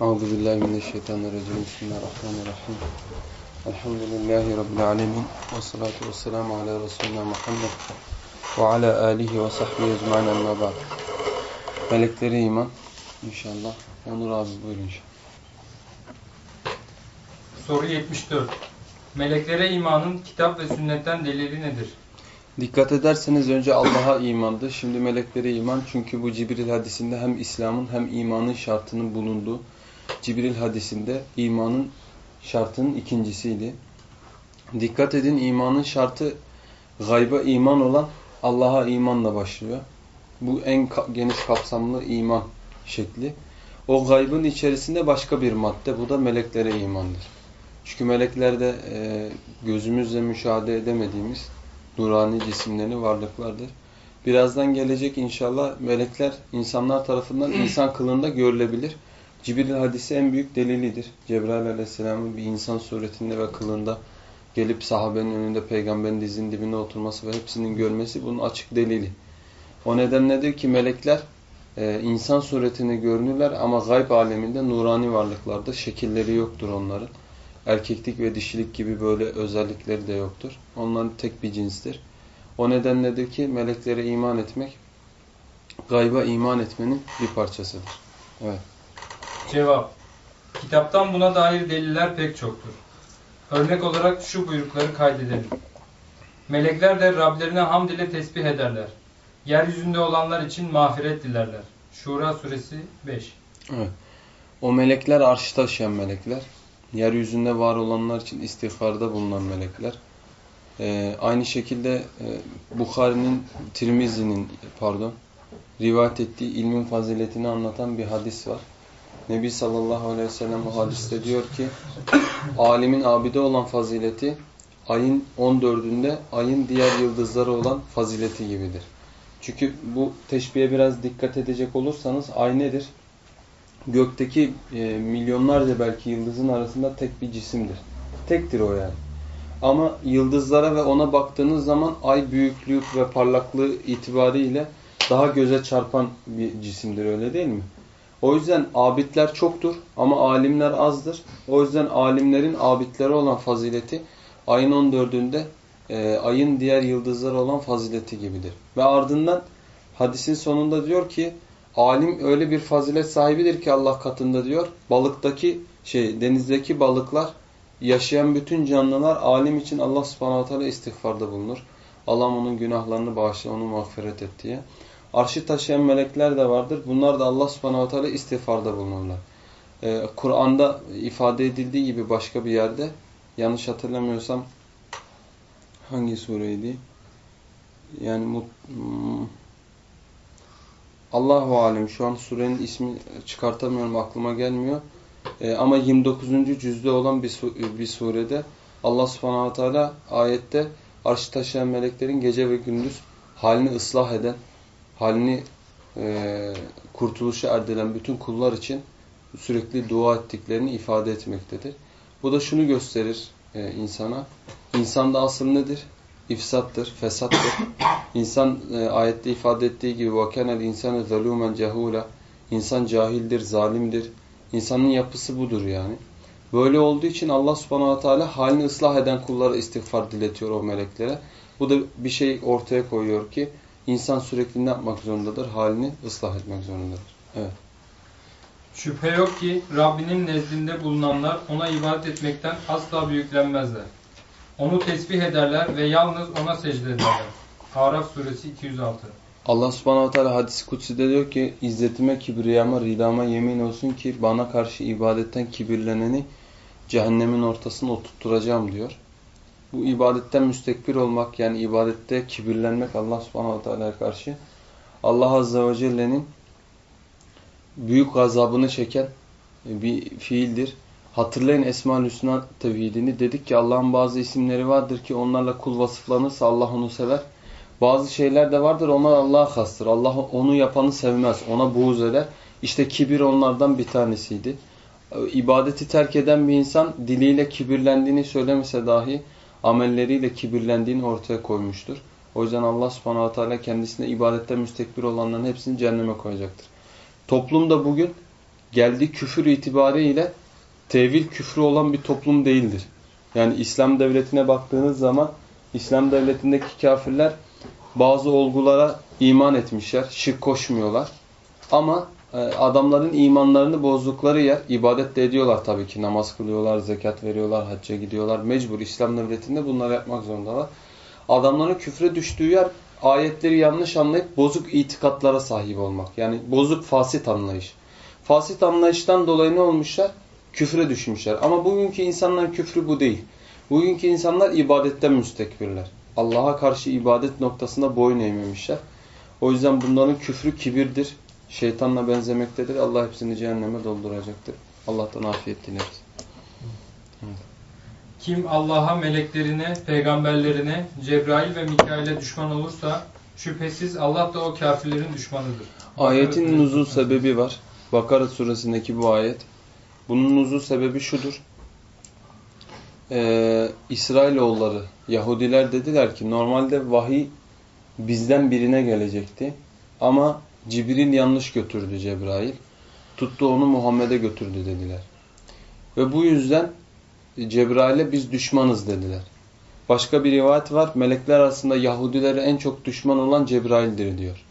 Euzu billahi mineşşeytanirracim. Bismillahirrahmanirrahim. Elhamdülillahi rabbil alamin. Ves salatu vesselamu ala resulina Muhammed ve ala alihi ve sahbihi ecmaîn amma ba'd. Meleklere iman inşallah. Onur abi buyurun inşallah. Soru 74. Meleklere imanın kitap ve sünnetten delili nedir? Dikkat ederseniz önce Allah'a imandı. Şimdi meleklere iman. Çünkü bu Cibril hadisinde hem İslam'ın hem imanın şartının bulunduğu Cibril hadisinde imanın şartının ikincisiydi. Dikkat edin imanın şartı gayba iman olan Allah'a imanla başlıyor. Bu en geniş kapsamlı iman şekli. O gaybın içerisinde başka bir madde. Bu da meleklere imandır. Çünkü meleklerde e, gözümüzle müşahede edemediğimiz nurani cisimleri varlıklardır. Birazdan gelecek inşallah melekler insanlar tarafından insan kılığında görülebilir. Cibril hadisi en büyük delilidir. Cebrail aleyhisselamın bir insan suretinde ve kılığında gelip sahabenin önünde peygamberin dizinin dibine oturması ve hepsinin görmesi bunun açık delili. O nedenledir ki melekler e, insan suretinde görünürler ama gayb aleminde nurani varlıklardır. Şekilleri yoktur onların. Erkeklik ve dişilik gibi böyle özellikleri de yoktur. Onların tek bir cinstir. O nedenledir ki meleklere iman etmek gayba iman etmenin bir parçasıdır. Evet. Cevap. Kitaptan buna dair deliller pek çoktur. Örnek olarak şu buyrukları kaydedelim. Melekler de Rablerine hamd ile tesbih ederler. Yeryüzünde olanlar için mağfiret dilerler. Şura suresi 5. Evet. O melekler arş taşıyan melekler. Yeryüzünde var olanlar için istiğfarda bulunan melekler. Ee, aynı şekilde e, Bukhari'nin, Tirmizi'nin pardon rivayet ettiği ilmin faziletini anlatan bir hadis var. Nebi sallallahu aleyhi ve sellem o hadiste diyor ki alimin abide olan fazileti ayın 14'ünde ayın diğer yıldızları olan fazileti gibidir. Çünkü bu teşbihe biraz dikkat edecek olursanız ay nedir? Gökteki e, milyonlarca belki yıldızın arasında tek bir cisimdir. Tektir o yani. Ama yıldızlara ve ona baktığınız zaman ay büyüklük ve parlaklığı itibariyle daha göze çarpan bir cisimdir öyle değil mi? O yüzden abidler çoktur ama alimler azdır. O yüzden alimlerin abidlere olan fazileti ayın 14'ünde e, ayın diğer yıldızlara olan fazileti gibidir. Ve ardından hadisin sonunda diyor ki alim öyle bir fazilet sahibidir ki Allah katında diyor. Balıktaki şey denizdeki balıklar yaşayan bütün canlılar alim için Allah subhanahu teala istiğfarda bulunur. Allah onun günahlarını bağışla, onu mağfiret et diye. Arşı taşıyan melekler de vardır. Bunlar da Allah subhanahu teala istiğfarda bulunurlar. Ee, Kur'an'da ifade edildiği gibi başka bir yerde yanlış hatırlamıyorsam hangi sureydi? Yani hmm, Allahu alem şu an surenin ismi çıkartamıyorum aklıma gelmiyor. Ee, ama 29. cüzde olan bir, bir surede Allah subhanahu teala ayette arşı taşıyan meleklerin gece ve gündüz halini ıslah eden halini e, kurtuluşa erdelen bütün kullar için sürekli dua ettiklerini ifade etmektedir. Bu da şunu gösterir e, insana. İnsanda asıl nedir? İfsattır, fesattır. İnsan e, ayette ifade ettiği gibi وَكَنَ الْاِنْسَانَ ظَلُومًا جَهُولًا İnsan cahildir, zalimdir. İnsanın yapısı budur yani. Böyle olduğu için Allah subhanahu teala halini ıslah eden kullara istiğfar diletiyor o meleklere. Bu da bir şey ortaya koyuyor ki İnsan sürekli ne yapmak zorundadır? Halini ıslah etmek zorundadır. Evet. Şüphe yok ki Rabbinin nezdinde bulunanlar ona ibadet etmekten asla büyüklenmezler. Onu tesbih ederler ve yalnız ona secde ederler. Araf suresi 206 Allah subhanahu teala hadis-i kutsi'de diyor ki İzzetime, kibriyama, ridama yemin olsun ki bana karşı ibadetten kibirleneni cehennemin ortasına oturtturacağım diyor bu ibadetten müstekbir olmak yani ibadette kibirlenmek Allah subhanahu teala'ya karşı Allah azze ve celle'nin büyük gazabını çeken bir fiildir. Hatırlayın Esma-ül Hüsna tevhidini. Dedik ki Allah'ın bazı isimleri vardır ki onlarla kul vasıflanırsa Allah onu sever. Bazı şeyler de vardır onlar Allah'a kastır. Allah onu yapanı sevmez. Ona buğz eder. İşte kibir onlardan bir tanesiydi. İbadeti terk eden bir insan diliyle kibirlendiğini söylemese dahi amelleriyle kibirlendiğini ortaya koymuştur. O yüzden Allah subhanahu teala kendisine ibadette müstekbir olanların hepsini cehenneme koyacaktır. Toplumda bugün geldiği küfür itibariyle tevil küfrü olan bir toplum değildir. Yani İslam devletine baktığınız zaman İslam devletindeki kafirler bazı olgulara iman etmişler, şirk koşmuyorlar. Ama adamların imanlarını bozdukları yer, ibadet de ediyorlar tabii ki. Namaz kılıyorlar, zekat veriyorlar, hacca gidiyorlar. Mecbur İslam devletinde bunları yapmak zorundalar. Adamların küfre düştüğü yer ayetleri yanlış anlayıp bozuk itikatlara sahip olmak. Yani bozuk fasit anlayış. Fasit anlayıştan dolayı ne olmuşlar? Küfre düşmüşler. Ama bugünkü insanların küfrü bu değil. Bugünkü insanlar ibadetten müstekbirler. Allah'a karşı ibadet noktasında boyun eğmemişler. O yüzden bunların küfrü kibirdir. Şeytanla benzemektedir. Allah hepsini cehenneme dolduracaktır. Allah'tan afiyet dileriz. Kim Allah'a, meleklerine, peygamberlerine, Cebrail ve Mikail'e düşman olursa şüphesiz Allah da o kafirlerin düşmanıdır. Ayetin nuzul sebebi var. Bakara suresindeki bu ayet. Bunun nuzul sebebi şudur. Ee, İsrailoğulları, Yahudiler dediler ki normalde vahiy bizden birine gelecekti. Ama Cibril yanlış götürdü Cebrail. Tuttu onu Muhammed'e götürdü dediler. Ve bu yüzden Cebrail'e biz düşmanız dediler. Başka bir rivayet var. Melekler arasında Yahudilere en çok düşman olan Cebrail'dir diyor.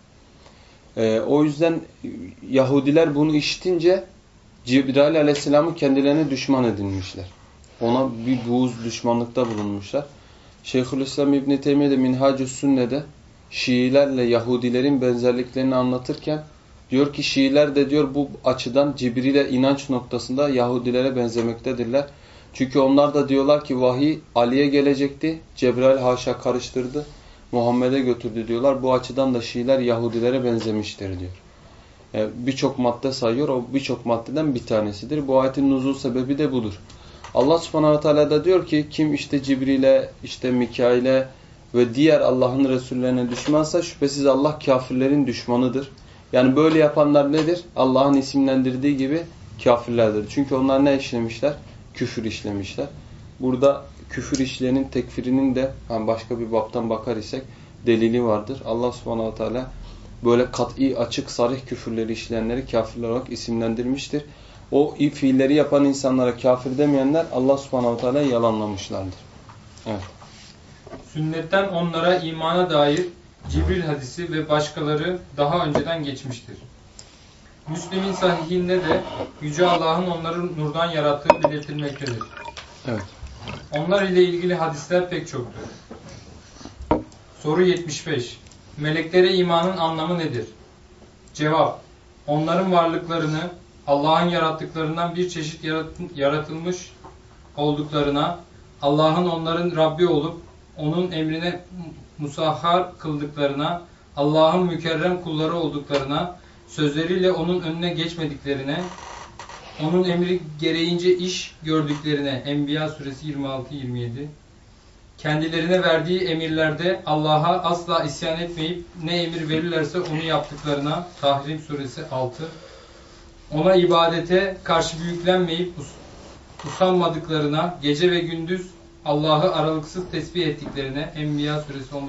Ee, o yüzden Yahudiler bunu işitince Cebrail aleyhisselamı kendilerine düşman edinmişler. Ona bir buğuz düşmanlıkta bulunmuşlar. Şeyhülislam İbn Teymiye de Minhacü Sünne'de Şiilerle Yahudilerin benzerliklerini anlatırken diyor ki Şiiler de diyor bu açıdan Cibril'e inanç noktasında Yahudilere benzemektedirler. Çünkü onlar da diyorlar ki vahiy Ali'ye gelecekti. Cebrail haşa karıştırdı. Muhammed'e götürdü diyorlar. Bu açıdan da Şiiler Yahudilere benzemiştir diyor. Yani birçok madde sayıyor. O birçok maddeden bir tanesidir. Bu ayetin nuzul sebebi de budur. Allah subhanahu teala da diyor ki kim işte Cibril'e, işte Mikail'e ve diğer Allah'ın Resullerine düşmansa şüphesiz Allah kafirlerin düşmanıdır. Yani böyle yapanlar nedir? Allah'ın isimlendirdiği gibi kafirlerdir. Çünkü onlar ne işlemişler? Küfür işlemişler. Burada küfür işleyenin tekfirinin de yani başka bir baptan bakar isek delili vardır. Allah subhanahu teala böyle kat'i açık sarih küfürleri işleyenleri kafirler olarak isimlendirmiştir. O fiilleri yapan insanlara kafir demeyenler Allah subhanahu teala yalanlamışlardır. Evet. Sünnetten onlara imana dair Cibril hadisi ve başkaları daha önceden geçmiştir. Müslim'in sahihinde de Yüce Allah'ın onları nurdan yarattığı belirtilmektedir. Evet. Onlar ile ilgili hadisler pek çoktur. Soru 75. Meleklere imanın anlamı nedir? Cevap. Onların varlıklarını Allah'ın yarattıklarından bir çeşit yaratılmış olduklarına, Allah'ın onların Rabbi olup onun emrine musahhar kıldıklarına, Allah'ın mükerrem kulları olduklarına, sözleriyle onun önüne geçmediklerine, onun emri gereğince iş gördüklerine Enbiya suresi 26-27 kendilerine verdiği emirlerde Allah'a asla isyan etmeyip ne emir verirlerse onu yaptıklarına Tahrim suresi 6 ona ibadete karşı büyüklenmeyip usanmadıklarına gece ve gündüz Allah'ı aralıksız tesbih ettiklerine Enbiya suresi 19-20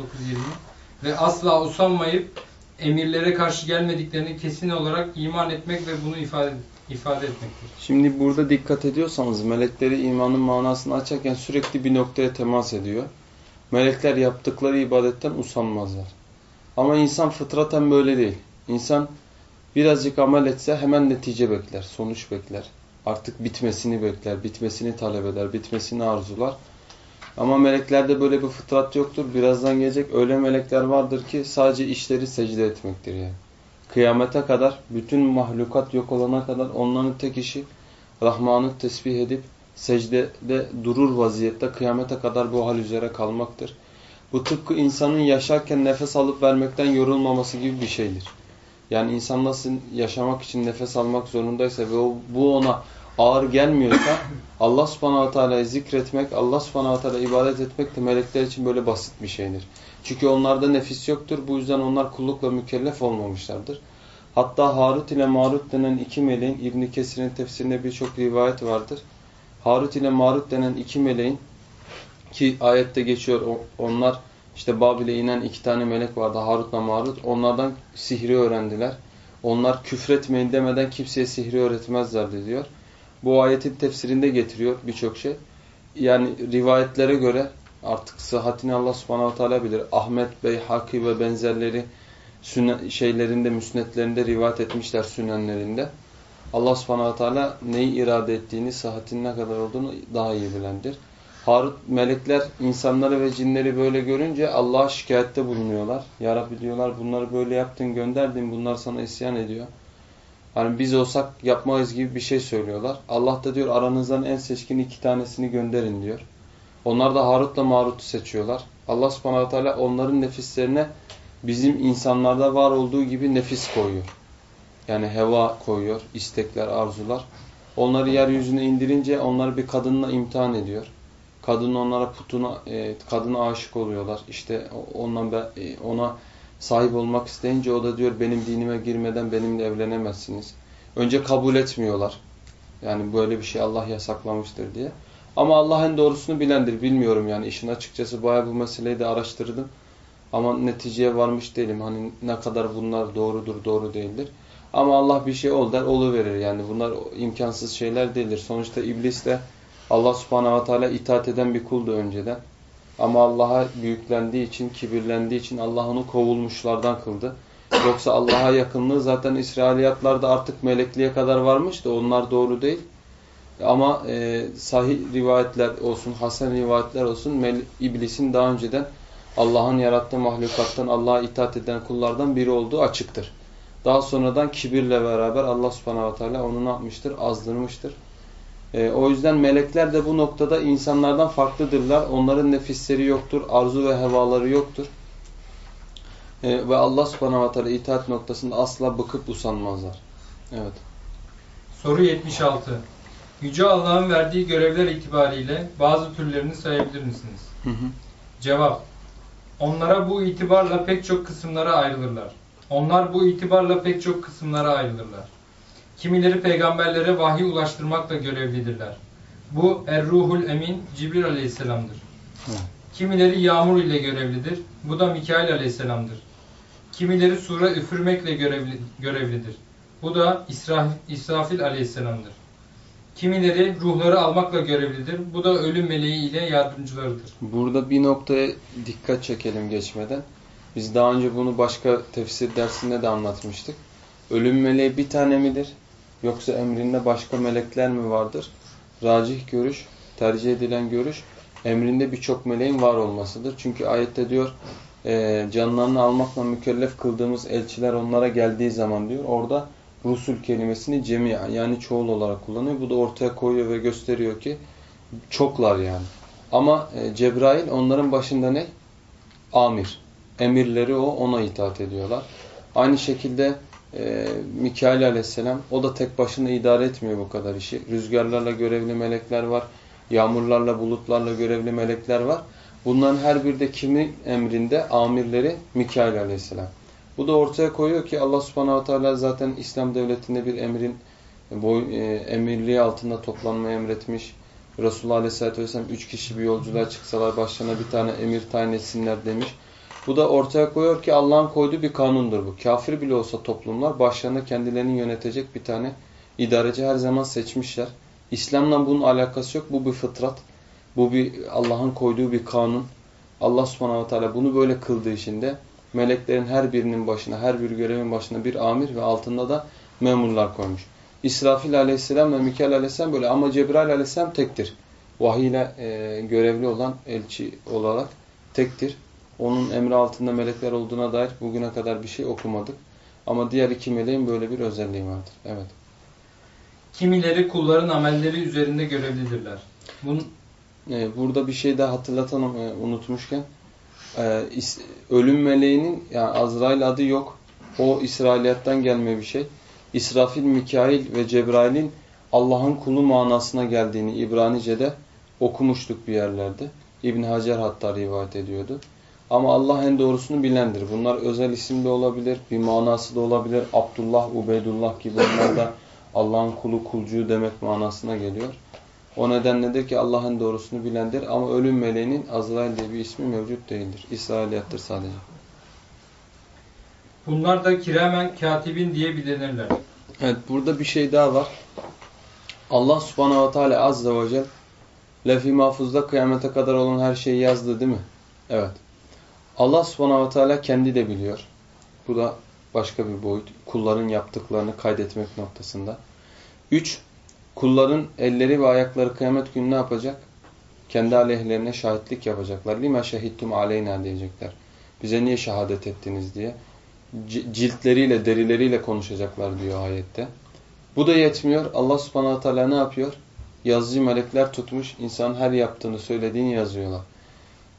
ve asla usanmayıp emirlere karşı gelmediklerini kesin olarak iman etmek ve bunu ifade, ifade etmektir. Şimdi burada dikkat ediyorsanız melekleri imanın manasını açarken sürekli bir noktaya temas ediyor. Melekler yaptıkları ibadetten usanmazlar. Ama insan fıtraten böyle değil. İnsan birazcık amel etse hemen netice bekler, sonuç bekler. Artık bitmesini bekler, bitmesini talep eder, bitmesini arzular. Ama meleklerde böyle bir fıtrat yoktur. Birazdan gelecek öyle melekler vardır ki sadece işleri secde etmektir yani. Kıyamete kadar, bütün mahlukat yok olana kadar onların tek işi Rahman'ı tesbih edip secdede durur vaziyette kıyamete kadar bu hal üzere kalmaktır. Bu tıpkı insanın yaşarken nefes alıp vermekten yorulmaması gibi bir şeydir. Yani insan nasıl yaşamak için nefes almak zorundaysa ve bu ona ağır gelmiyorsa Allah subhanahu teala'yı zikretmek, Allah subhanahu teala ibadet etmek de melekler için böyle basit bir şeydir. Çünkü onlarda nefis yoktur. Bu yüzden onlar kullukla mükellef olmamışlardır. Hatta Harut ile Marut denen iki meleğin İbn Kesir'in tefsirinde birçok rivayet vardır. Harut ile Marut denen iki meleğin ki ayette geçiyor onlar işte Babil'e inen iki tane melek vardı Harut ile Marut. Onlardan sihri öğrendiler. Onlar küfretmeyin demeden kimseye sihri öğretmezlerdi diyor. Bu ayetin tefsirinde getiriyor birçok şey. Yani rivayetlere göre artık sıhhatini Allah subhanahu teala bilir. Ahmet Bey, Haki ve benzerleri şeylerinde, müsnetlerinde rivayet etmişler sünenlerinde. Allah subhanahu teala neyi irade ettiğini, sıhhatinin ne kadar olduğunu daha iyi bilendir. Harut melekler insanları ve cinleri böyle görünce Allah'a şikayette bulunuyorlar. Ya Rabbi diyorlar bunları böyle yaptın gönderdin bunlar sana isyan ediyor. Hani biz olsak yapmayız gibi bir şey söylüyorlar. Allah da diyor aranızdan en seçkin iki tanesini gönderin diyor. Onlar da Harut'la Marut'u seçiyorlar. Allah subhanahu teala onların nefislerine bizim insanlarda var olduğu gibi nefis koyuyor. Yani heva koyuyor, istekler, arzular. Onları yeryüzüne indirince onları bir kadınla imtihan ediyor. Kadın onlara putuna, e, kadına aşık oluyorlar. İşte ondan e, ona sahip olmak isteyince o da diyor benim dinime girmeden benimle evlenemezsiniz. Önce kabul etmiyorlar. Yani böyle bir şey Allah yasaklamıştır diye. Ama Allah en doğrusunu bilendir. Bilmiyorum yani işin açıkçası bayağı bu meseleyi de araştırdım. Ama neticeye varmış değilim. Hani ne kadar bunlar doğrudur, doğru değildir. Ama Allah bir şey ol der, verir. Yani bunlar imkansız şeyler değildir. Sonuçta iblis de Allah subhanahu wa ta'ala itaat eden bir kuldu önceden. Ama Allah'a büyüklendiği için, kibirlendiği için Allah onu kovulmuşlardan kıldı. Yoksa Allah'a yakınlığı zaten İsrailiyatlarda artık melekliğe kadar varmış da onlar doğru değil. Ama e, sahih rivayetler olsun, hasen rivayetler olsun iblisin daha önceden Allah'ın yarattığı mahlukattan Allah'a itaat eden kullardan biri olduğu açıktır. Daha sonradan kibirle beraber Allah subhanahu teala onu ne yapmıştır? Azdırmıştır. E, o yüzden melekler de bu noktada insanlardan farklıdırlar. Onların nefisleri yoktur, arzu ve hevaları yoktur. E, ve Allah subhanahu teala itaat noktasında asla bıkıp usanmazlar. Evet. Soru 76. Yüce Allah'ın verdiği görevler itibariyle bazı türlerini sayabilir misiniz? Hı hı. Cevap. Onlara bu itibarla pek çok kısımlara ayrılırlar. Onlar bu itibarla pek çok kısımlara ayrılırlar. Kimileri peygamberlere vahiy ulaştırmakla görevlidirler. Bu Er-Ruhul Emin Cibril Aleyhisselam'dır. Kimileri yağmur ile görevlidir. Bu da Mikail Aleyhisselam'dır. Kimileri sura üfürmekle görevli, görevlidir. Bu da İsrafil, İsrafil Aleyhisselam'dır. Kimileri ruhları almakla görevlidir. Bu da ölüm meleği ile yardımcılarıdır. Burada bir noktaya dikkat çekelim geçmeden. Biz daha önce bunu başka tefsir dersinde de anlatmıştık. Ölüm meleği bir tane midir? Yoksa emrinde başka melekler mi vardır? Racih görüş, tercih edilen görüş, emrinde birçok meleğin var olmasıdır. Çünkü ayette diyor, e, canlarını almakla mükellef kıldığımız elçiler onlara geldiği zaman diyor, orada rusul kelimesini cemiyen yani çoğul olarak kullanıyor. Bu da ortaya koyuyor ve gösteriyor ki çoklar yani. Ama e, Cebrail onların başında ne? Amir. Emirleri o, ona itaat ediyorlar. Aynı şekilde e, Mikail aleyhisselam o da tek başına idare etmiyor bu kadar işi. Rüzgarlarla görevli melekler var. Yağmurlarla, bulutlarla görevli melekler var. Bunların her bir de kimin emrinde? Amirleri Mikail aleyhisselam. Bu da ortaya koyuyor ki Allah subhanahu teala zaten İslam devletinde bir emrin boy, e, emirliği altında toplanmayı emretmiş. Resulullah aleyhissalatü vesselam üç kişi bir yolculuğa çıksalar başlarına bir tane emir tayin etsinler demiş. Bu da ortaya koyuyor ki Allah'ın koyduğu bir kanundur bu. Kafir bile olsa toplumlar başlarına kendilerini yönetecek bir tane idareci her zaman seçmişler. İslam'la bunun alakası yok. Bu bir fıtrat. Bu bir Allah'ın koyduğu bir kanun. Allah subhanahu teala bunu böyle kıldığı için de meleklerin her birinin başına, her bir görevin başına bir amir ve altında da memurlar koymuş. İsrafil aleyhisselam ve Mikail aleyhisselam böyle ama Cebrail aleyhisselam tektir. Vahiy ile e, görevli olan elçi olarak tektir. Onun emri altında melekler olduğuna dair bugüne kadar bir şey okumadık. Ama diğer iki meleğin böyle bir özelliği vardır. Evet. Kimileri kulların amelleri üzerinde görevlidirler. Bunun... Ee, burada bir şey daha hatırlatalım e, unutmuşken. Ee, ölüm meleğinin yani Azrail adı yok. O İsrailiyattan gelme bir şey. İsrafil, Mikail ve Cebrail'in Allah'ın kulu manasına geldiğini İbranice'de okumuştuk bir yerlerde. İbn Hacer hatta rivayet ediyordu. Ama Allah en doğrusunu bilendir. Bunlar özel isim de olabilir, bir manası da olabilir. Abdullah, Ubeydullah gibi onlar da Allah'ın kulu, kulcuğu demek manasına geliyor. O nedenle de ki Allah'ın doğrusunu bilendir. Ama ölüm meleğinin Azrail diye bir ismi mevcut değildir. İsrailiyattır sadece. Bunlar da kiramen katibin diye bilinirler. Evet burada bir şey daha var. Allah subhanahu ve teala azze ve celle lef-i mahfuzda kıyamete kadar olan her şeyi yazdı değil mi? Evet. Allah subhanahu ve teala kendi de biliyor. Bu da başka bir boyut. Kulların yaptıklarını kaydetmek noktasında. Üç, kulların elleri ve ayakları kıyamet günü ne yapacak? Kendi aleyhlerine şahitlik yapacaklar. Lima şehittum aleyna diyecekler. Bize niye şehadet ettiniz diye. Ciltleriyle, derileriyle konuşacaklar diyor ayette. Bu da yetmiyor. Allah subhanahu teala ne yapıyor? Yazıcı melekler tutmuş, insanın her yaptığını söylediğini yazıyorlar.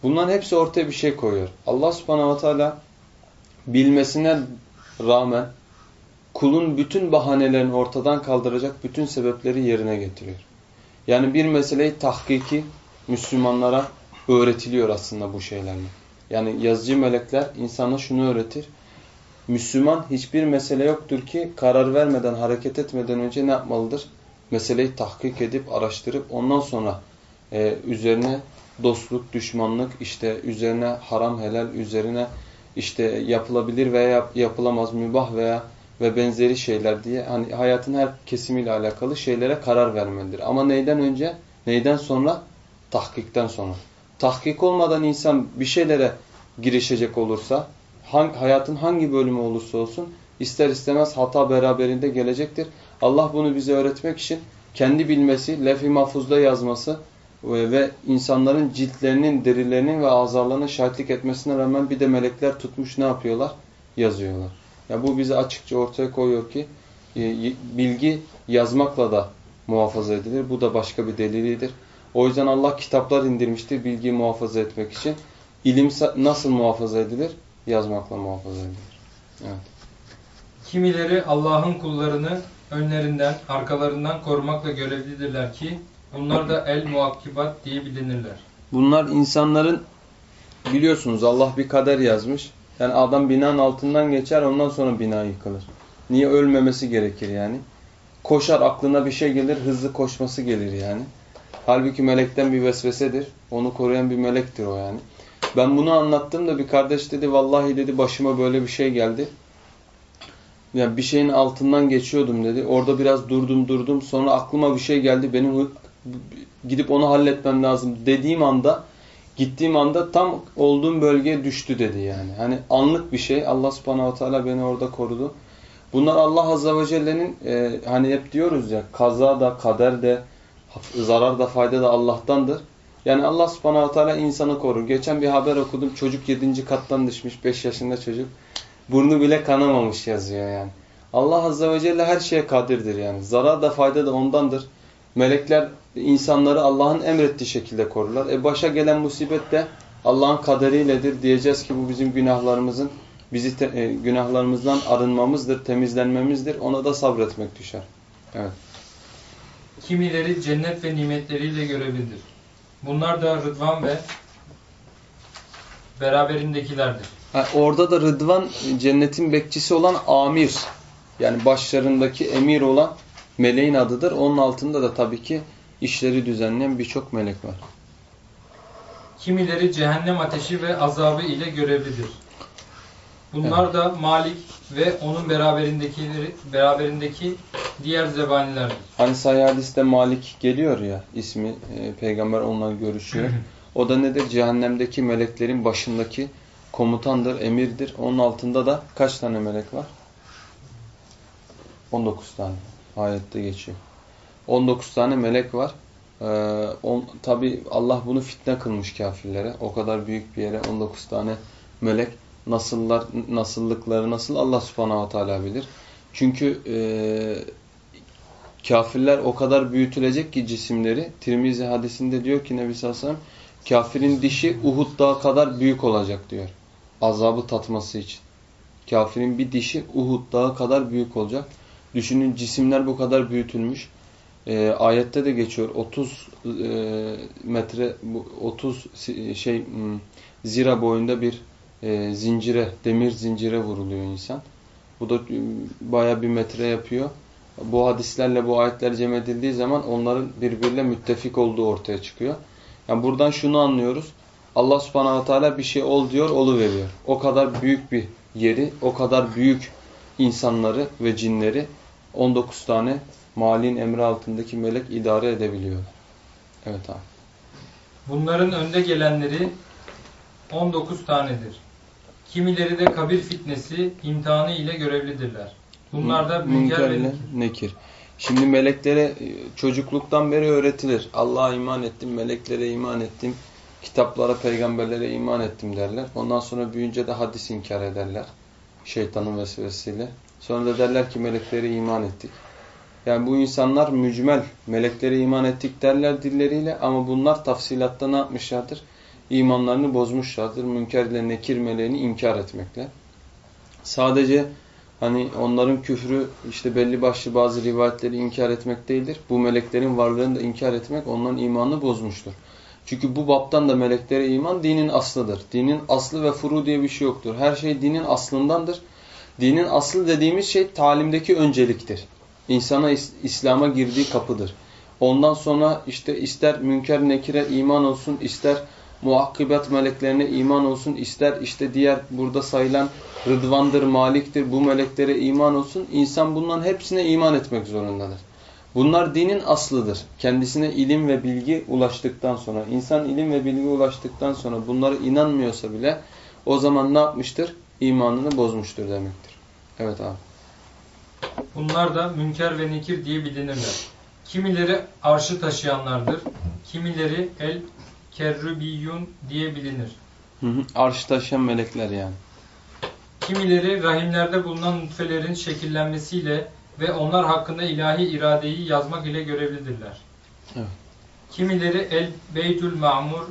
Bunların hepsi ortaya bir şey koyuyor. Allah subhanahu teala bilmesine rağmen kulun bütün bahanelerini ortadan kaldıracak bütün sebepleri yerine getiriyor. Yani bir meseleyi tahkiki Müslümanlara öğretiliyor aslında bu şeylerle. Yani yazıcı melekler insana şunu öğretir. Müslüman hiçbir mesele yoktur ki karar vermeden, hareket etmeden önce ne yapmalıdır? Meseleyi tahkik edip, araştırıp ondan sonra e, üzerine dostluk, düşmanlık, işte üzerine haram, helal, üzerine işte yapılabilir veya yapılamaz, mübah veya ve benzeri şeyler diye hani hayatın her kesimiyle alakalı şeylere karar vermelidir. Ama neyden önce? Neyden sonra? Tahkikten sonra. Tahkik olmadan insan bir şeylere girişecek olursa hangi, hayatın hangi bölümü olursa olsun ister istemez hata beraberinde gelecektir. Allah bunu bize öğretmek için kendi bilmesi, lef-i mahfuzda yazması ve insanların ciltlerinin, derilerinin ve azalarına şahitlik etmesine rağmen bir de melekler tutmuş ne yapıyorlar? Yazıyorlar. Ya bu bize açıkça ortaya koyuyor ki e, bilgi yazmakla da muhafaza edilir. Bu da başka bir delilidir. O yüzden Allah kitaplar indirmiştir bilgiyi muhafaza etmek için. İlim nasıl muhafaza edilir? Yazmakla muhafaza edilir. Evet. Kimileri Allah'ın kullarını önlerinden, arkalarından korumakla görevlidirler ki bunlar da el muakkibat diye bilinirler. Bunlar insanların biliyorsunuz Allah bir kader yazmış. Yani adam binanın altından geçer ondan sonra bina yıkılır. Niye ölmemesi gerekir yani? Koşar aklına bir şey gelir hızlı koşması gelir yani. Halbuki melekten bir vesvesedir. Onu koruyan bir melektir o yani. Ben bunu anlattım da bir kardeş dedi vallahi dedi başıma böyle bir şey geldi. Yani bir şeyin altından geçiyordum dedi. Orada biraz durdum durdum. Sonra aklıma bir şey geldi. Benim gidip onu halletmem lazım dediğim anda gittiğim anda tam olduğum bölgeye düştü dedi yani. Hani anlık bir şey. Allah subhanahu teala beni orada korudu. Bunlar Allah azze ve celle'nin e, hani hep diyoruz ya kaza da kader de zarar da fayda da Allah'tandır. Yani Allah subhanahu teala insanı korur. Geçen bir haber okudum. Çocuk 7. kattan düşmüş. 5 yaşında çocuk. Burnu bile kanamamış yazıyor yani. Allah azze ve celle her şeye kadirdir yani. Zarar da fayda da ondandır. Melekler insanları Allah'ın emrettiği şekilde korurlar. E başa gelen musibet de Allah'ın kaderiyledir. Diyeceğiz ki bu bizim günahlarımızın bizi te, e, günahlarımızdan arınmamızdır, temizlenmemizdir. Ona da sabretmek düşer. Evet. Kimileri cennet ve nimetleriyle görevlidir. Bunlar da Rıdvan ve beraberindekilerdir. Ha, orada da Rıdvan cennetin bekçisi olan amir. Yani başlarındaki emir olan meleğin adıdır. Onun altında da tabii ki işleri düzenleyen birçok melek var. Kimileri cehennem ateşi ve azabı ile görevlidir. Bunlar evet. da Malik ve onun beraberindekileri beraberindeki diğer zebanilerdir. Hani Sahih hadiste Malik geliyor ya ismi e, peygamber onunla görüşüyor. o da nedir? Cehennemdeki meleklerin başındaki komutandır, emirdir. Onun altında da kaç tane melek var? 19 tane. Ayette geçiyor. 19 tane melek var. Ee, Tabi Allah bunu fitne kılmış kafirlere. O kadar büyük bir yere 19 tane melek nasıllar, nasıllıkları nasıl Allah subhanahu teala bilir. Çünkü e, kafirler o kadar büyütülecek ki cisimleri. Tirmizi hadisinde diyor ki Nebi Sassam kafirin dişi Uhud dağı kadar büyük olacak diyor. Azabı tatması için. Kafirin bir dişi Uhud dağı kadar büyük olacak. Düşünün cisimler bu kadar büyütülmüş. E, ayette de geçiyor 30 e, metre 30 şey zira boyunda bir e, zincire, demir zincire vuruluyor insan. Bu da e, baya bir metre yapıyor. Bu hadislerle bu ayetler cem edildiği zaman onların birbiriyle müttefik olduğu ortaya çıkıyor. Yani buradan şunu anlıyoruz. Allah subhanahu teala bir şey ol diyor, olu veriyor. O kadar büyük bir yeri, o kadar büyük insanları ve cinleri 19 tane malin emri altındaki melek idare edebiliyor. Evet abi. Bunların önde gelenleri 19 tanedir. Kimileri de kabir fitnesi imtihanı ile görevlidirler. Bunlar da münker ve nekir. Şimdi meleklere e, çocukluktan beri öğretilir. Allah'a iman ettim, meleklere iman ettim, kitaplara, peygamberlere iman ettim derler. Ondan sonra büyüyünce de hadis inkar ederler. Şeytanın vesvesiyle. Sonra da derler ki meleklere iman ettik. Yani bu insanlar mücmel, meleklere iman ettik derler dilleriyle ama bunlar tafsilatta ne yapmışlardır? İmanlarını bozmuşlardır. Münker ile nekir meleğini inkar etmekle. Sadece hani onların küfrü işte belli başlı bazı rivayetleri inkar etmek değildir. Bu meleklerin varlığını da inkar etmek onların imanını bozmuştur. Çünkü bu baptan da meleklere iman dinin aslıdır. Dinin aslı ve furu diye bir şey yoktur. Her şey dinin aslındandır. Dinin aslı dediğimiz şey talimdeki önceliktir. İnsana İslam'a girdiği kapıdır. Ondan sonra işte ister münker nekire iman olsun, ister muakkibet meleklerine iman olsun, ister işte diğer burada sayılan Rıdvandır, Malik'tir bu meleklere iman olsun. İnsan bunların hepsine iman etmek zorundadır. Bunlar dinin aslıdır. Kendisine ilim ve bilgi ulaştıktan sonra, insan ilim ve bilgi ulaştıktan sonra bunlara inanmıyorsa bile o zaman ne yapmıştır? İmanını bozmuştur demektir. Evet abi. Bunlar da münker ve nekir diye bilinirler. Kimileri arşı taşıyanlardır. Kimileri el kerrübiyyun diye bilinir. Hı hı. Arşı taşıyan melekler yani. Kimileri rahimlerde bulunan nutfelerin şekillenmesiyle ve onlar hakkında ilahi iradeyi yazmak ile görevlidirler. Evet. Kimileri el beytül ma'mur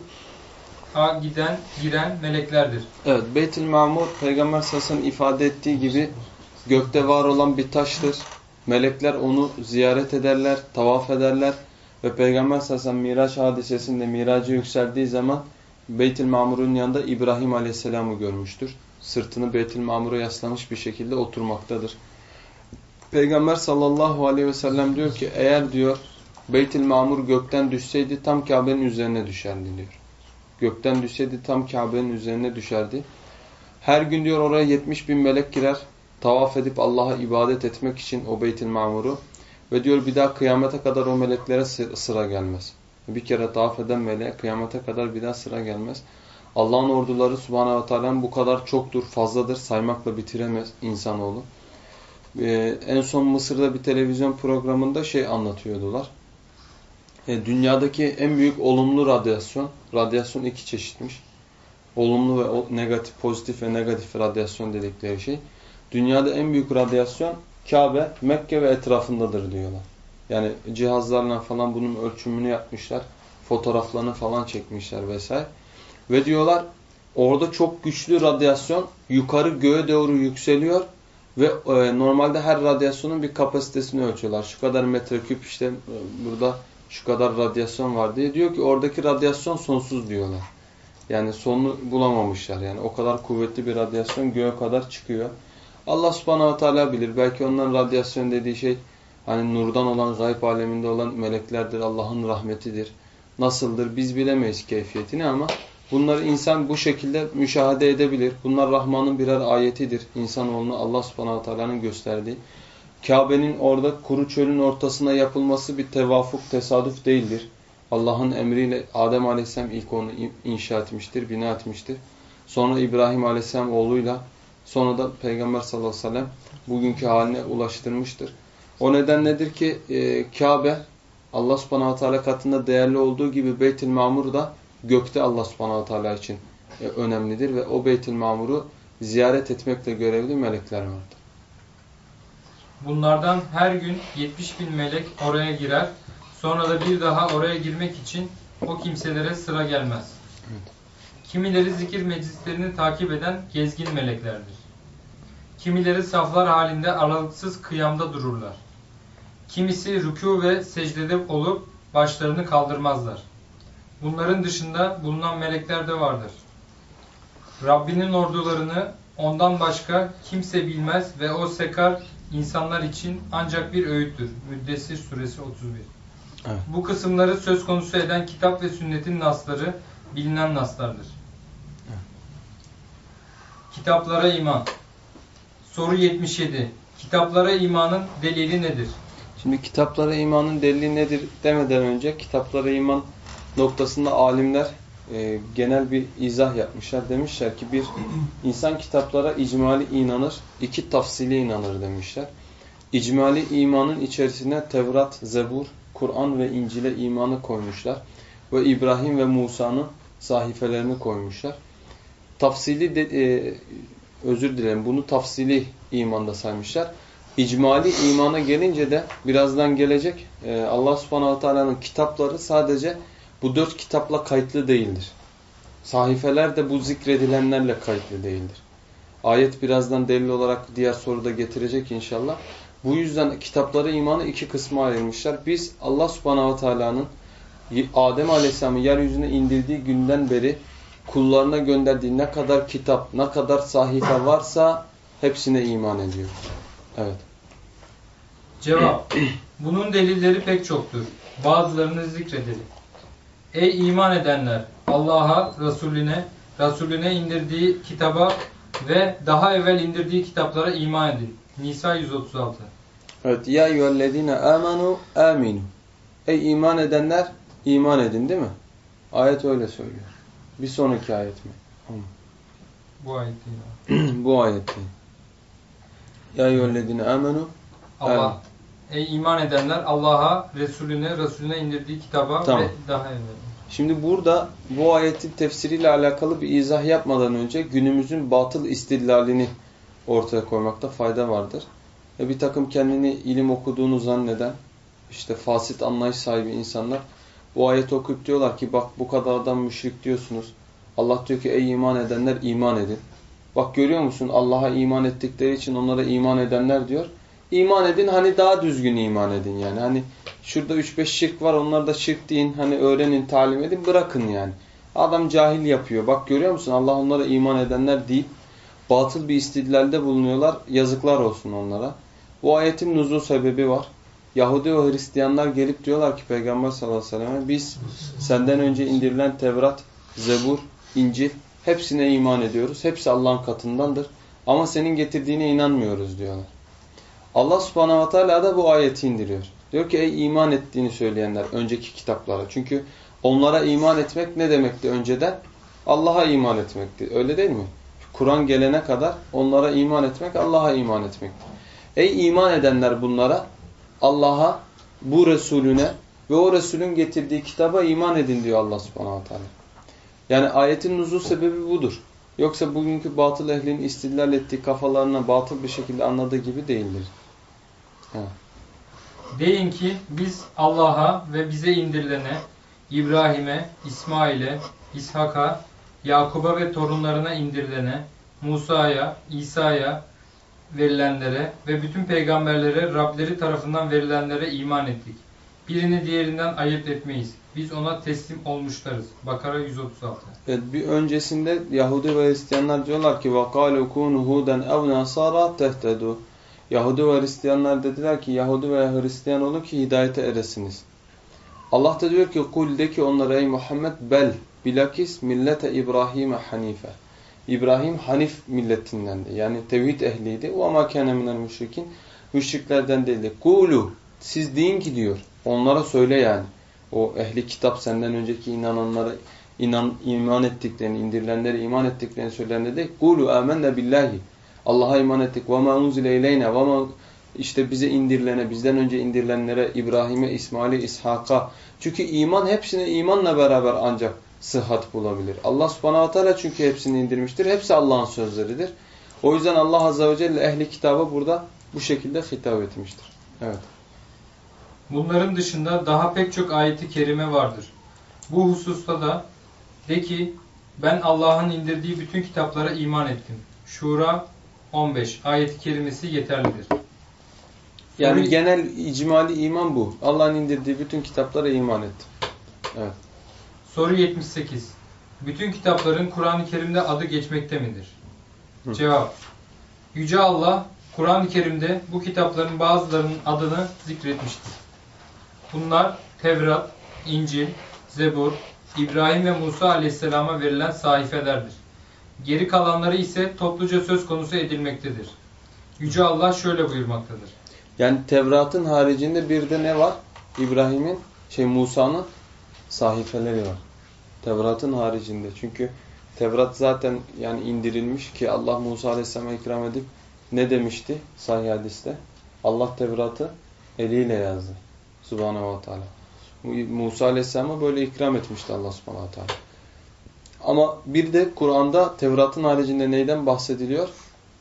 a giden giren meleklerdir. Evet, Beytül Mamur Peygamber sallallahu ifade ettiği gibi gökte var olan bir taştır. Melekler onu ziyaret ederler, tavaf ederler ve Peygamber sallallahu Miraç hadisesinde miraca yükseldiği zaman Beytül Mamur'un yanında İbrahim Aleyhisselam'ı görmüştür. Sırtını Beytül Mamur'a yaslamış bir şekilde oturmaktadır. Peygamber sallallahu aleyhi ve sellem diyor ki eğer diyor Beytül Mamur gökten düşseydi tam Kabe'nin üzerine düşerdi diyor. Gökten düşseydi tam Kabe'nin üzerine düşerdi. Her gün diyor oraya 70 bin melek girer. Tavaf edip Allah'a ibadet etmek için o Beytül Mamur'u. Ve diyor bir daha kıyamete kadar o meleklere sıra gelmez. Bir kere tavaf eden meleğe kıyamete kadar bir daha sıra gelmez. Allah'ın orduları subhanahu teala bu kadar çoktur, fazladır, saymakla bitiremez insanoğlu. Ee, en son Mısır'da bir televizyon programında şey anlatıyordular. Ee, dünyadaki en büyük olumlu radyasyon, radyasyon iki çeşitmiş. Olumlu ve negatif, pozitif ve negatif radyasyon dedikleri şey. Dünyada en büyük radyasyon Kabe, Mekke ve etrafındadır diyorlar. Yani cihazlarla falan bunun ölçümünü yapmışlar. Fotoğraflarını falan çekmişler vesaire. Ve diyorlar orada çok güçlü radyasyon yukarı göğe doğru yükseliyor ve e, normalde her radyasyonun bir kapasitesini ölçüyorlar. Şu kadar metreküp işte e, burada şu kadar radyasyon var diye. Diyor ki oradaki radyasyon sonsuz diyorlar. Yani sonunu bulamamışlar. Yani o kadar kuvvetli bir radyasyon göğe kadar çıkıyor. Allah subhanahu teala bilir. Belki onların radyasyon dediği şey hani nurdan olan, gayb aleminde olan meleklerdir. Allah'ın rahmetidir. Nasıldır biz bilemeyiz keyfiyetini ama bunları insan bu şekilde müşahede edebilir. Bunlar Rahman'ın birer ayetidir. İnsanoğluna Allah subhanahu teala'nın gösterdiği. Kabe'nin orada kuru çölün ortasına yapılması bir tevafuk, tesadüf değildir. Allah'ın emriyle Adem Aleyhisselam ilk onu inşa etmiştir, bina etmiştir. Sonra İbrahim Aleyhisselam oğluyla Sonra da Peygamber sallallahu aleyhi ve sellem bugünkü haline ulaştırmıştır. O neden nedir ki e, Kabe Allah subhanahu teala katında değerli olduğu gibi Beytül Mamur da gökte Allah subhanahu teala için e, önemlidir ve o Beytül Mamur'u ziyaret etmekle görevli melekler vardır. Bunlardan her gün 70 bin melek oraya girer. Sonra da bir daha oraya girmek için o kimselere sıra gelmez. Kimileri zikir meclislerini takip eden gezgin meleklerdir. Kimileri saflar halinde aralıksız kıyamda dururlar. Kimisi rükû ve secdede olup başlarını kaldırmazlar. Bunların dışında bulunan melekler de vardır. Rabbinin ordularını ondan başka kimse bilmez ve o sekar insanlar için ancak bir öğüttür. Müddessir suresi 31. Evet. Bu kısımları söz konusu eden kitap ve sünnetin nasları bilinen naslardır. Evet. Kitaplara iman Soru 77. Kitaplara imanın delili nedir? Şimdi kitaplara imanın delili nedir demeden önce kitaplara iman noktasında alimler e, genel bir izah yapmışlar. Demişler ki bir insan kitaplara icmali inanır, iki tafsili inanır demişler. İcmali imanın içerisine Tevrat, Zebur, Kur'an ve İncil'e imanı koymuşlar. Ve İbrahim ve Musa'nın sahifelerini koymuşlar. Tafsili de, e, özür dilerim bunu tafsili imanda saymışlar. İcmali imana gelince de birazdan gelecek e, Allah subhanahu teala'nın kitapları sadece bu dört kitapla kayıtlı değildir. Sahifeler de bu zikredilenlerle kayıtlı değildir. Ayet birazdan delil olarak diğer soruda getirecek inşallah. Bu yüzden kitapları imanı iki kısma ayrılmışlar. Biz Allah subhanahu teala'nın Adem aleyhisselamı yeryüzüne indirdiği günden beri kullarına gönderdiği ne kadar kitap, ne kadar sahife varsa hepsine iman ediyoruz. Evet. Cevap. Bunun delilleri pek çoktur. Bazılarını zikredelim. Ey iman edenler! Allah'a, Resulüne, Resulüne indirdiği kitaba ve daha evvel indirdiği kitaplara iman edin. Nisa 136 Evet. Ya eyyühellezine amenu aminu. Ey iman edenler iman edin değil mi? Ayet öyle söylüyor. Bir sonraki ayet mi? Bu ayet değil. Bu ayet değil. Ya eyyühellezine amenu Allah. Ey iman edenler Allah'a, Resulüne, Resulüne indirdiği kitaba Tamam. ve daha evvel. Şimdi burada bu ayetin tefsiriyle alakalı bir izah yapmadan önce günümüzün batıl istillalini ortaya koymakta fayda vardır. Ve bir takım kendini ilim okuduğunu zanneden, işte fasit anlayış sahibi insanlar bu ayeti okuyup diyorlar ki bak bu kadar adam müşrik diyorsunuz. Allah diyor ki ey iman edenler iman edin. Bak görüyor musun Allah'a iman ettikleri için onlara iman edenler diyor. İman edin hani daha düzgün iman edin yani. Hani şurada 3-5 şirk var onlar da şirk deyin hani öğrenin talim edin bırakın yani. Adam cahil yapıyor. Bak görüyor musun Allah onlara iman edenler deyip batıl bir istidlalde bulunuyorlar. Yazıklar olsun onlara. Bu ayetin nuzul sebebi var. Yahudi ve Hristiyanlar gelip diyorlar ki Peygamber sallallahu aleyhi ve sellem biz senden önce indirilen Tevrat, Zebur, İncil hepsine iman ediyoruz. Hepsi Allah'ın katındandır. Ama senin getirdiğine inanmıyoruz diyorlar. Allah subhanahu wa ta'ala da bu ayeti indiriyor. Diyor ki ey iman ettiğini söyleyenler önceki kitaplara. Çünkü onlara iman etmek ne demekti önceden? Allah'a iman etmekti. Öyle değil mi? Kur'an gelene kadar onlara iman etmek Allah'a iman etmekti. Ey iman edenler bunlara Allah'a, bu Resulüne ve o Resulün getirdiği kitaba iman edin diyor Allah subhanahu teala. Yani ayetin nuzul sebebi budur. Yoksa bugünkü batıl ehlinin istidlal ettiği kafalarına batıl bir şekilde anladığı gibi değildir. Evet. Deyin ki biz Allah'a ve bize indirilene, İbrahim'e, İsmail'e, İshak'a, Yakub'a ve torunlarına indirilene, Musa'ya, İsa'ya verilenlere ve bütün peygamberlere Rableri tarafından verilenlere iman ettik. Birini diğerinden ayırt etmeyiz. Biz ona teslim olmuşlarız. Bakara 136. Evet, bir öncesinde Yahudi ve Hristiyanlar diyorlar ki وَقَالُوا كُونُ هُودًا اَوْ نَصَارًا تَهْتَدُوا Yahudi ve Hristiyanlar dediler ki Yahudi veya Hristiyan olun ki hidayete eresiniz. Allah da diyor ki kul de ki onlara ey Muhammed bel bilakis millete İbrahim'e hanife. İbrahim Hanif milletindendi. Yani tevhid ehliydi. O ama kâne minel müşrikin. Müşriklerden değildi. Kulu siz deyin ki diyor. Onlara söyle yani. O ehli kitap senden önceki inananlara inan, iman ettiklerini, indirilenlere iman ettiklerini söyleyen de Kulu amenne billahi. Allah'a iman ettik. Ve ma unzile ileyne ve ma işte bize indirilene, bizden önce indirilenlere, İbrahim'e, İsmail'e, İshak'a. Çünkü iman hepsine imanla beraber ancak sıhhat bulabilir. Allah subhanahu wa ta'ala çünkü hepsini indirmiştir. Hepsi Allah'ın sözleridir. O yüzden Allah azze ve celle ehli kitaba burada bu şekilde hitap etmiştir. Evet. Bunların dışında daha pek çok ayeti kerime vardır. Bu hususta da de ki ben Allah'ın indirdiği bütün kitaplara iman ettim. Şura 15 ayeti kerimesi yeterlidir. Yani Soru- genel icmali iman bu. Allah'ın indirdiği bütün kitaplara iman ettim. Evet. Soru 78. Bütün kitapların Kur'an-ı Kerim'de adı geçmekte midir? Hı. Cevap. Yüce Allah Kur'an-ı Kerim'de bu kitapların bazılarının adını zikretmiştir. Bunlar Tevrat, İncil, Zebur, İbrahim ve Musa aleyhisselama verilen sahifelerdir. Geri kalanları ise topluca söz konusu edilmektedir. Yüce Allah şöyle buyurmaktadır. Yani Tevrat'ın haricinde bir de ne var? İbrahim'in, şey Musa'nın sahifeleri var. Tevrat'ın haricinde. Çünkü Tevrat zaten yani indirilmiş ki Allah Musa Aleyhisselam'a ikram edip ne demişti sahih hadiste? Allah Tevrat'ı eliyle yazdı. Subhanahu wa ta'ala. Musa Aleyhisselam'a böyle ikram etmişti Allah subhanahu wa ta'ala. Ama bir de Kur'an'da Tevrat'ın haricinde neyden bahsediliyor?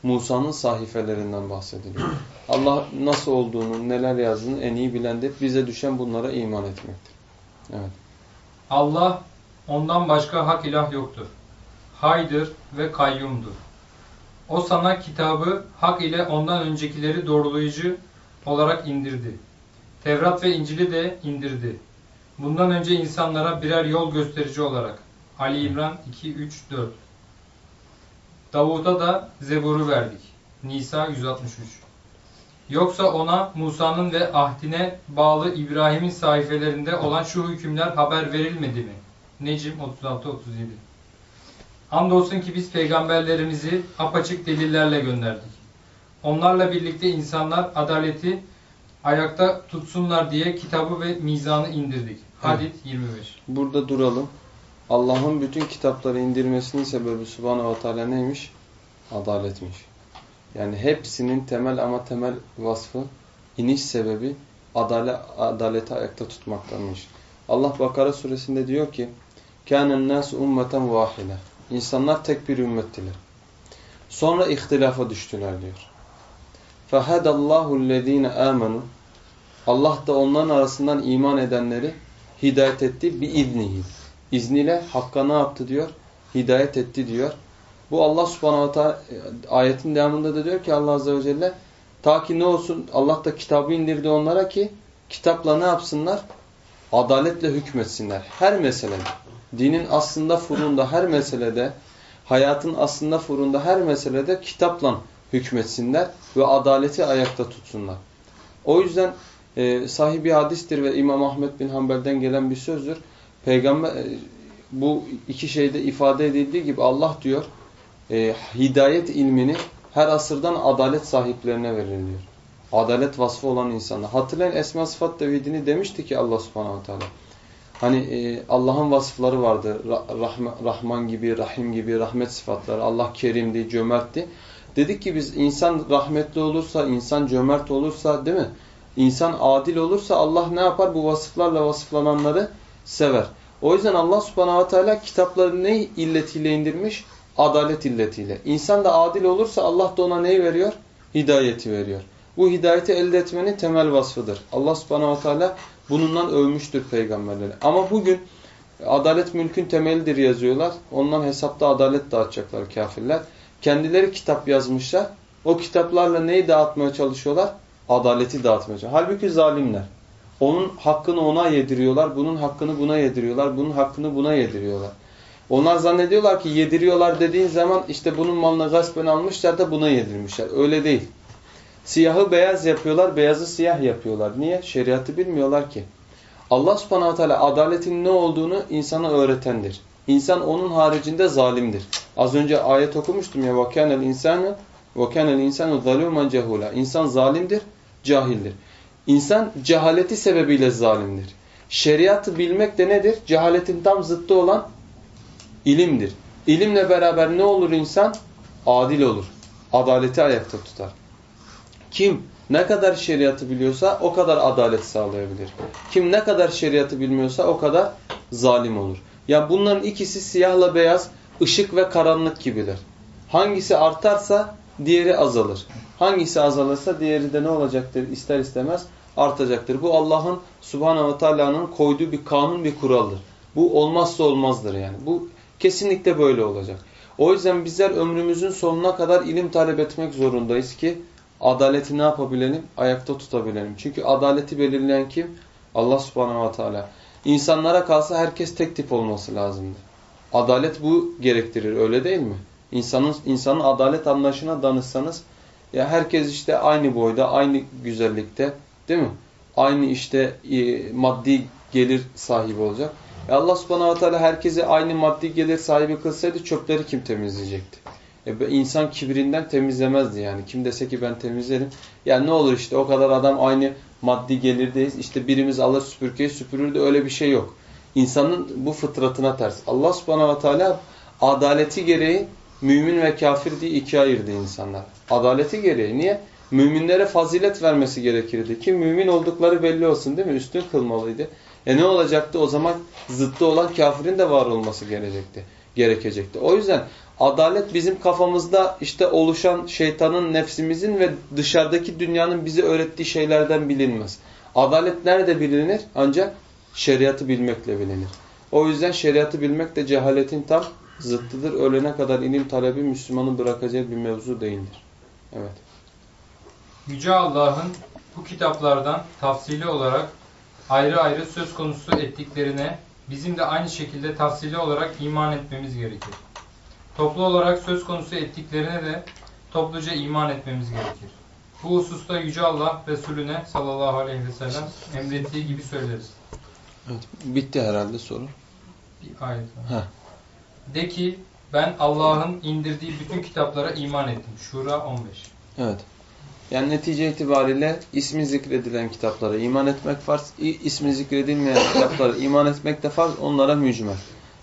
Musa'nın sahifelerinden bahsediliyor. Allah nasıl olduğunu, neler yazdığını en iyi bilendir. Bize düşen bunlara iman etmektir. Evet. Allah ondan başka hak ilah yoktur. Haydır ve kayyumdur. O sana kitabı hak ile ondan öncekileri doğrulayıcı olarak indirdi. Tevrat ve İncil'i de indirdi. Bundan önce insanlara birer yol gösterici olarak. Ali İmran 2, 3, 4 Davud'a da Zebur'u verdik. Nisa 163 Yoksa ona Musa'nın ve ahdine bağlı İbrahim'in sayfelerinde olan şu hükümler haber verilmedi mi? Necim 36-37 Andolsun ki biz peygamberlerimizi apaçık delillerle gönderdik. Onlarla birlikte insanlar adaleti ayakta tutsunlar diye kitabı ve mizanı indirdik. Hadid 25. Burada duralım. Allah'ın bütün kitapları indirmesinin sebebi Subhanahu ve Teala neymiş? Adaletmiş. Yani hepsinin temel ama temel vasfı, iniş sebebi adalet, adaleti ayakta tutmaktanmış. Allah Bakara suresinde diyor ki كَانَ النَّاسُ ummeten vahile. İnsanlar tek bir ümmettiler. Sonra ihtilafa düştüler diyor. فَهَدَ اللّٰهُ الَّذ۪ينَ آمَنُوا Allah da onların arasından iman edenleri hidayet etti bir iznihi. İzniyle Hakk'a ne yaptı diyor? Hidayet etti diyor. Bu Allah subhanahu teala ayetin devamında da diyor ki Allah azze ve celle ta ki ne olsun Allah da kitabı indirdi onlara ki kitapla ne yapsınlar? Adaletle hükmetsinler. Her meselede. Dinin aslında furunda her meselede, hayatın aslında furunda her meselede kitapla hükmetsinler ve adaleti ayakta tutsunlar. O yüzden e, sahibi hadistir ve İmam Ahmet bin Hanbel'den gelen bir sözdür. Peygamber e, bu iki şeyde ifade edildiği gibi Allah diyor e, hidayet ilmini her asırdan adalet sahiplerine verir diyor. Adalet vasfı olan insanlar. Hatırlayın Esma Sıfat Tevhidini demişti ki Allah subhanahu teala. Hani e, Allah'ın vasıfları vardı. Rahman, Rahman gibi, Rahim gibi, rahmet sıfatları. Allah kerimdi, cömertti. Dedik ki biz insan rahmetli olursa, insan cömert olursa değil mi? İnsan adil olursa Allah ne yapar? Bu vasıflarla vasıflananları sever. O yüzden Allah subhanahu teala kitapları ne illetiyle indirmiş? Adalet illetiyle. İnsan da adil olursa Allah da ona neyi veriyor? Hidayeti veriyor. Bu hidayeti elde etmenin temel vasfıdır. Allah subhanahu teala bunundan övmüştür peygamberleri. Ama bugün adalet mülkün temelidir yazıyorlar. Ondan hesapta adalet dağıtacaklar kafirler. Kendileri kitap yazmışlar. O kitaplarla neyi dağıtmaya çalışıyorlar? Adaleti dağıtmaya çalışıyorlar. Halbuki zalimler. Onun hakkını ona yediriyorlar. Bunun hakkını buna yediriyorlar. Bunun hakkını buna yediriyorlar. Onlar zannediyorlar ki yediriyorlar dediğin zaman işte bunun malını gaspen almışlar da buna yedirmişler. Öyle değil. Siyahı beyaz yapıyorlar, beyazı siyah yapıyorlar. Niye? Şeriatı bilmiyorlar ki. Allah subhanahu teala adaletin ne olduğunu insana öğretendir. İnsan onun haricinde zalimdir. Az önce ayet okumuştum ya وَكَانَ الْاِنْسَانُ وَكَانَ الْاِنْسَانُ ظَلُومًا جَهُولًا İnsan zalimdir, cahildir. İnsan cehaleti sebebiyle zalimdir. Şeriatı bilmek de nedir? Cehaletin tam zıttı olan ilimdir. İlimle beraber ne olur insan? Adil olur. Adaleti ayakta tutar. Kim ne kadar şeriatı biliyorsa o kadar adalet sağlayabilir. Kim ne kadar şeriatı bilmiyorsa o kadar zalim olur. Ya bunların ikisi siyahla beyaz, ışık ve karanlık gibiler. Hangisi artarsa diğeri azalır. Hangisi azalırsa diğeri de ne olacaktır? İster istemez artacaktır. Bu Allah'ın subhanahu ve teala'nın koyduğu bir kanun, bir kuraldır. Bu olmazsa olmazdır yani. Bu kesinlikle böyle olacak. O yüzden bizler ömrümüzün sonuna kadar ilim talep etmek zorundayız ki adaleti ne yapabilelim? Ayakta tutabilelim. Çünkü adaleti belirleyen kim? Allah subhanahu ve teala. İnsanlara kalsa herkes tek tip olması lazımdır. Adalet bu gerektirir öyle değil mi? İnsanın, insanın adalet anlayışına danışsanız ya herkes işte aynı boyda, aynı güzellikte değil mi? Aynı işte e, maddi gelir sahibi olacak. E Allah subhanahu teala herkese aynı maddi gelir sahibi kılsaydı çöpleri kim temizleyecekti? E, insan kibrinden temizlemezdi yani. Kim dese ki ben temizlerim. Yani ne olur işte o kadar adam aynı maddi gelirdeyiz. İşte birimiz alır süpürgeyi süpürür de öyle bir şey yok. İnsanın bu fıtratına ters. Allah subhanahu teala adaleti gereği mümin ve kafir diye ikiye ayırdı insanlar. Adaleti gereği. Niye? Müminlere fazilet vermesi gerekirdi ki mümin oldukları belli olsun değil mi? Üstün kılmalıydı. E ne olacaktı? O zaman zıttı olan kafirin de var olması gerekecekti. gerekecekti. O yüzden adalet bizim kafamızda işte oluşan şeytanın, nefsimizin ve dışarıdaki dünyanın bize öğrettiği şeylerden bilinmez. Adalet nerede bilinir? Ancak şeriatı bilmekle bilinir. O yüzden şeriatı bilmek de cehaletin tam zıttıdır. Ölene kadar ilim talebi Müslümanın bırakacağı bir mevzu değildir. Evet. Yüce Allah'ın bu kitaplardan tafsili olarak ayrı ayrı söz konusu ettiklerine bizim de aynı şekilde tafsili olarak iman etmemiz gerekir. Toplu olarak söz konusu ettiklerine de topluca iman etmemiz gerekir. Bu hususta Yüce Allah Resulüne sallallahu aleyhi ve sellem emrettiği gibi söyleriz. Evet, bitti herhalde soru. Bir ayet var. De ki ben Allah'ın indirdiği bütün kitaplara iman ettim. Şura 15. Evet. Yani netice itibariyle ismi zikredilen kitaplara iman etmek farz, ismi zikredilmeyen kitaplara iman etmek de farz, onlara mücmel.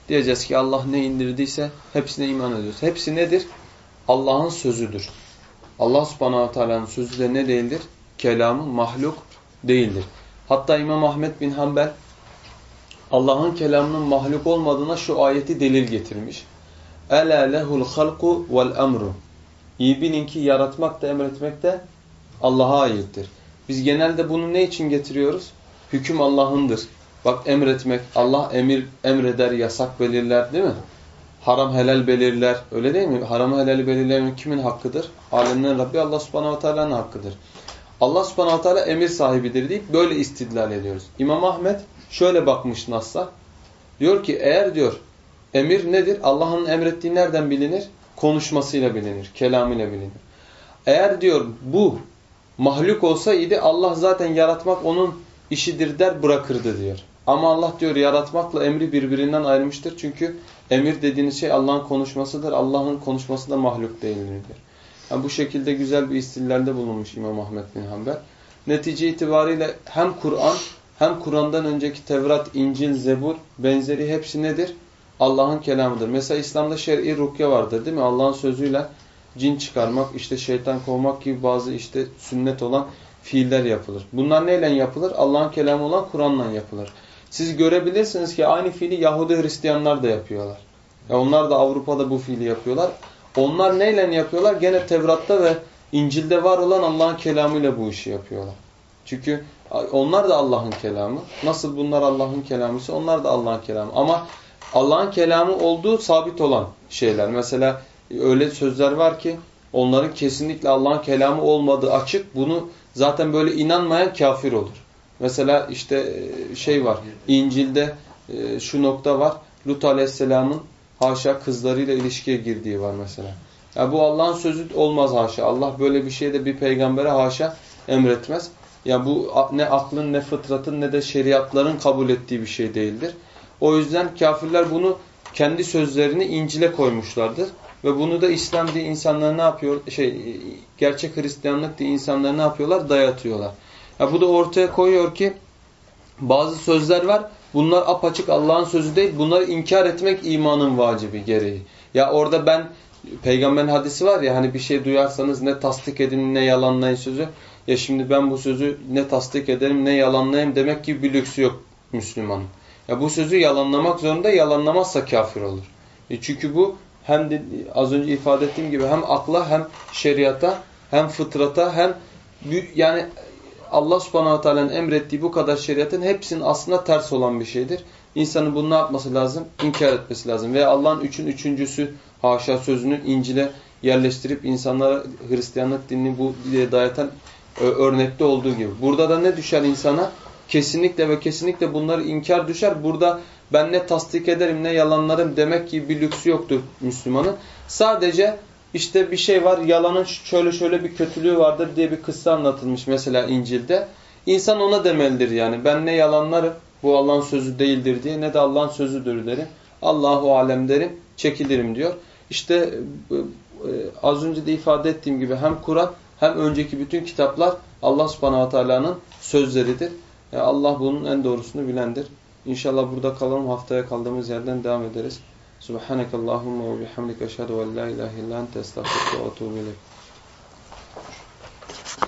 Diyeceğiz ki Allah ne indirdiyse hepsine iman ediyoruz. Hepsi nedir? Allah'ın sözüdür. Allah subhanahu teala'nın sözü de ne değildir? Kelamı mahluk değildir. Hatta İmam Ahmet bin Hanbel Allah'ın kelamının mahluk olmadığına şu ayeti delil getirmiş. Ela lehul halku vel emru. İyi bilin ki yaratmak da emretmek de Allah'a aittir. Biz genelde bunu ne için getiriyoruz? Hüküm Allah'ındır. Bak emretmek, Allah emir emreder, yasak belirler değil mi? Haram helal belirler. Öyle değil mi? Haramı helal belirlemek kimin hakkıdır? Alemlerin Rabbi Allah subhanahu teala'nın hakkıdır. Allah subhanahu teala emir sahibidir deyip böyle istidlal ediyoruz. İmam Ahmet şöyle bakmış Nas'a. Diyor ki eğer diyor emir nedir? Allah'ın emrettiği nereden bilinir? Konuşmasıyla bilinir, kelamıyla bilinir. Eğer diyor bu mahluk olsaydı Allah zaten yaratmak onun işidir der bırakırdı diyor. Ama Allah diyor yaratmakla emri birbirinden ayrılmıştır. Çünkü emir dediğiniz şey Allah'ın konuşmasıdır. Allah'ın konuşması da mahluk değildir diyor. Yani bu şekilde güzel bir istillerde bulunmuş İmam Ahmet bin Hanbel. Netice itibariyle hem Kur'an hem Kur'an'dan önceki Tevrat, İncil, Zebur benzeri hepsi nedir? Allah'ın kelamıdır. Mesela İslam'da şer'i rukye vardır değil mi? Allah'ın sözüyle cin çıkarmak, işte şeytan kovmak gibi bazı işte sünnet olan fiiller yapılır. Bunlar neyle yapılır? Allah'ın kelamı olan Kur'an'la yapılır. Siz görebilirsiniz ki aynı fiili Yahudi Hristiyanlar da yapıyorlar. Ya onlar da Avrupa'da bu fiili yapıyorlar. Onlar neyle yapıyorlar? Gene Tevrat'ta ve İncil'de var olan Allah'ın kelamıyla bu işi yapıyorlar. Çünkü onlar da Allah'ın kelamı. Nasıl bunlar Allah'ın kelamıysa onlar da Allah'ın kelamı. Ama Allah'ın kelamı olduğu sabit olan şeyler. Mesela öyle sözler var ki onların kesinlikle Allah'ın kelamı olmadığı açık. Bunu zaten böyle inanmayan kafir olur. Mesela işte e, şey var. İncil'de e, şu nokta var. Lut Aleyhisselam'ın haşa kızlarıyla ilişkiye girdiği var mesela. Ya bu Allah'ın sözü olmaz haşa. Allah böyle bir şeyde bir peygambere haşa emretmez. Ya bu ne aklın ne fıtratın ne de şeriatların kabul ettiği bir şey değildir. O yüzden kafirler bunu kendi sözlerini İncil'e koymuşlardır. Ve bunu da İslam diye insanlar ne yapıyor? Şey, gerçek Hristiyanlık diye insanlar ne yapıyorlar? Dayatıyorlar. Ya bu da ortaya koyuyor ki bazı sözler var. Bunlar apaçık Allah'ın sözü değil. Bunları inkar etmek imanın vacibi gereği. Ya orada ben peygamberin hadisi var ya hani bir şey duyarsanız ne tasdik edin ne yalanlayın sözü. Ya şimdi ben bu sözü ne tasdik ederim ne yalanlayayım demek gibi bir lüksü yok Müslümanın. Ya bu sözü yalanlamak zorunda yalanlamazsa kafir olur. E çünkü bu hem de az önce ifade ettiğim gibi hem akla hem şeriata hem fıtrata hem yani Allah subhanahu teala'nın emrettiği bu kadar şeriatın hepsinin aslında ters olan bir şeydir. İnsanın bunu ne yapması lazım? İnkar etmesi lazım. Ve Allah'ın üçün üçüncüsü haşa sözünü İncil'e yerleştirip insanlara Hristiyanlık dinini bu diye dayatan örnekte olduğu gibi. Burada da ne düşer insana? Kesinlikle ve kesinlikle bunları inkar düşer. Burada ben ne tasdik ederim ne yalanlarım demek ki bir lüksü yoktur Müslümanın. Sadece işte bir şey var yalanın şöyle şöyle bir kötülüğü vardır diye bir kıssa anlatılmış mesela İncil'de. İnsan ona demelidir yani ben ne yalanlarım bu Allah'ın sözü değildir diye ne de Allah'ın sözüdür derim. Allahu alem derim çekilirim diyor. İşte az önce de ifade ettiğim gibi hem Kur'an hem önceki bütün kitaplar Allah subhanahu teala'nın sözleridir. E, Allah bunun en doğrusunu bilendir. İnşallah burada kalalım. Haftaya kaldığımız yerden devam ederiz. Subhanakallahumma ve bihamdike eşhedü en la ilahe illa ente estağfiruke ve etûbü ileyk.